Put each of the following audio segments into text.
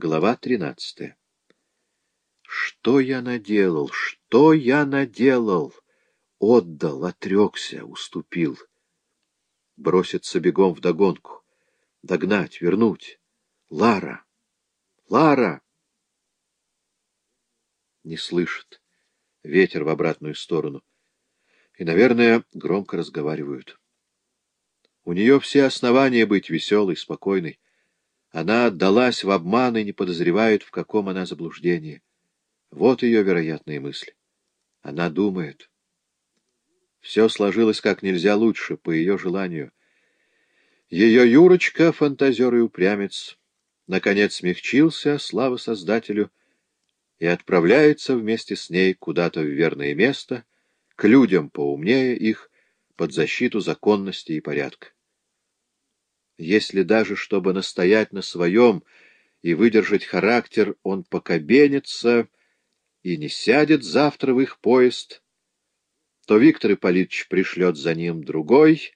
Глава тринадцатая. Что я наделал? Что я наделал? Отдал, отрекся, уступил. Броситься бегом вдогонку. Догнать, вернуть. Лара! Лара! Не слышит. Ветер в обратную сторону. И, наверное, громко разговаривают. У нее все основания быть веселой, спокойной. Она отдалась в обман и не подозревает, в каком она заблуждении. Вот ее вероятные мысли. Она думает. Все сложилось как нельзя лучше, по ее желанию. Ее Юрочка, фантазер и упрямец, наконец смягчился, слава Создателю, и отправляется вместе с ней куда-то в верное место, к людям поумнее их, под защиту законности и порядка если даже, чтобы настоять на своем и выдержать характер, он покобенится и не сядет завтра в их поезд, то Виктор Ипполитович пришлет за ним другой,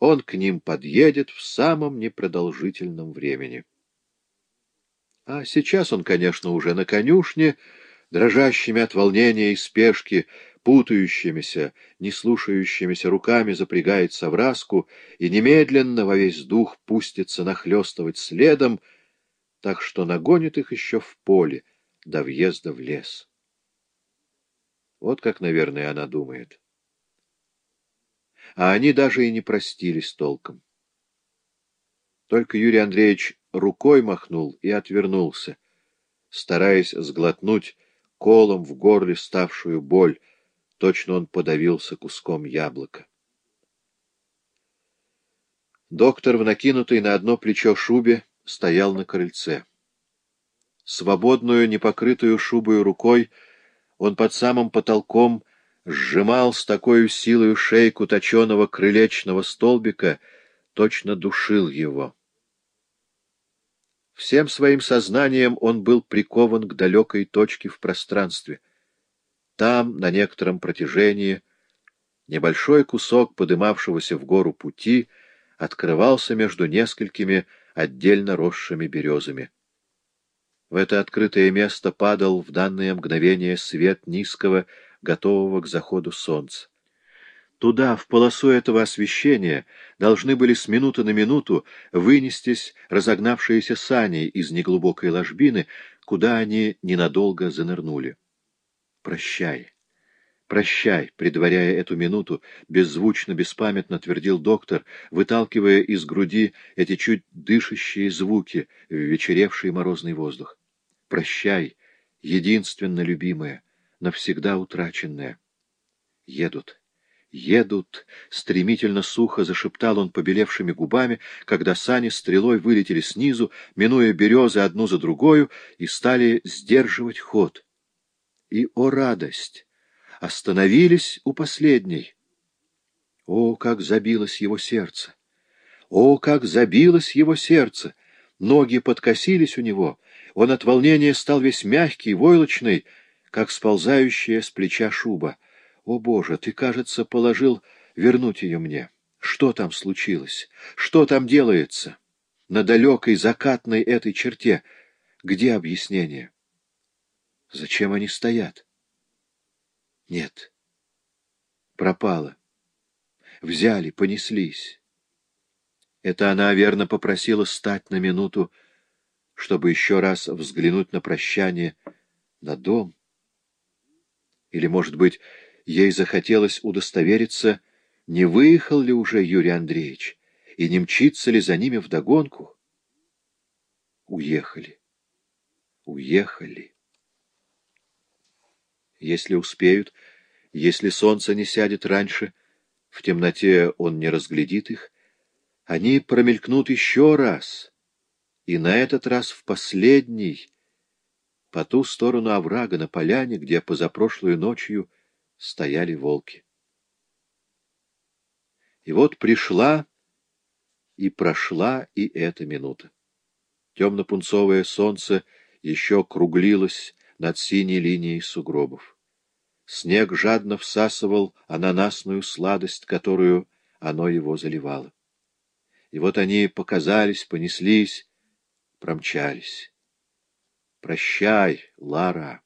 он к ним подъедет в самом непродолжительном времени. А сейчас он, конечно, уже на конюшне, дрожащими от волнения и спешки, путающимися, не слушающимися руками запрягает совраску и немедленно во весь дух пустится нахлестывать следом, так что нагонит их еще в поле до въезда в лес. Вот как, наверное, она думает. А они даже и не простились толком. Только Юрий Андреевич рукой махнул и отвернулся, стараясь сглотнуть колом в горле ставшую боль, Точно он подавился куском яблока. Доктор, в накинутой на одно плечо шубе, стоял на крыльце. Свободную, непокрытую шубою рукой он под самым потолком сжимал с такой силой шейку точеного крылечного столбика, точно душил его. Всем своим сознанием он был прикован к далекой точке в пространстве — там, на некотором протяжении, небольшой кусок подымавшегося в гору пути открывался между несколькими отдельно росшими березами. В это открытое место падал в данное мгновение свет низкого, готового к заходу солнца. Туда, в полосу этого освещения, должны были с минуты на минуту вынестись разогнавшиеся сани из неглубокой ложбины, куда они ненадолго занырнули. Прощай. «Прощай», — предваряя эту минуту, беззвучно, беспамятно твердил доктор, выталкивая из груди эти чуть дышащие звуки в вечеревший морозный воздух. «Прощай, единственно любимая, навсегда утраченная». Едут. «Едут!» — стремительно сухо зашептал он побелевшими губами, когда сани стрелой вылетели снизу, минуя березы одну за другою, и стали сдерживать ход. И, о радость, остановились у последней. О, как забилось его сердце! О, как забилось его сердце! Ноги подкосились у него, он от волнения стал весь мягкий, войлочный, как сползающая с плеча шуба. О, Боже, ты, кажется, положил вернуть ее мне. Что там случилось? Что там делается? На далекой закатной этой черте. Где объяснение? Зачем они стоят? Нет. Пропало. Взяли, понеслись. Это она, верно, попросила стать на минуту, чтобы еще раз взглянуть на прощание, на дом. Или, может быть, ей захотелось удостовериться, не выехал ли уже Юрий Андреевич, и не мчится ли за ними вдогонку? Уехали. Уехали. Если успеют, если солнце не сядет раньше, в темноте он не разглядит их, они промелькнут еще раз, и на этот раз в последний, по ту сторону оврага на поляне, где позапрошлую ночью стояли волки. И вот пришла и прошла и эта минута. Темно-пунцовое солнце еще круглилось над синей линией сугробов. Снег жадно всасывал ананасную сладость, которую оно его заливало. И вот они показались, понеслись, промчались. Прощай, Лара.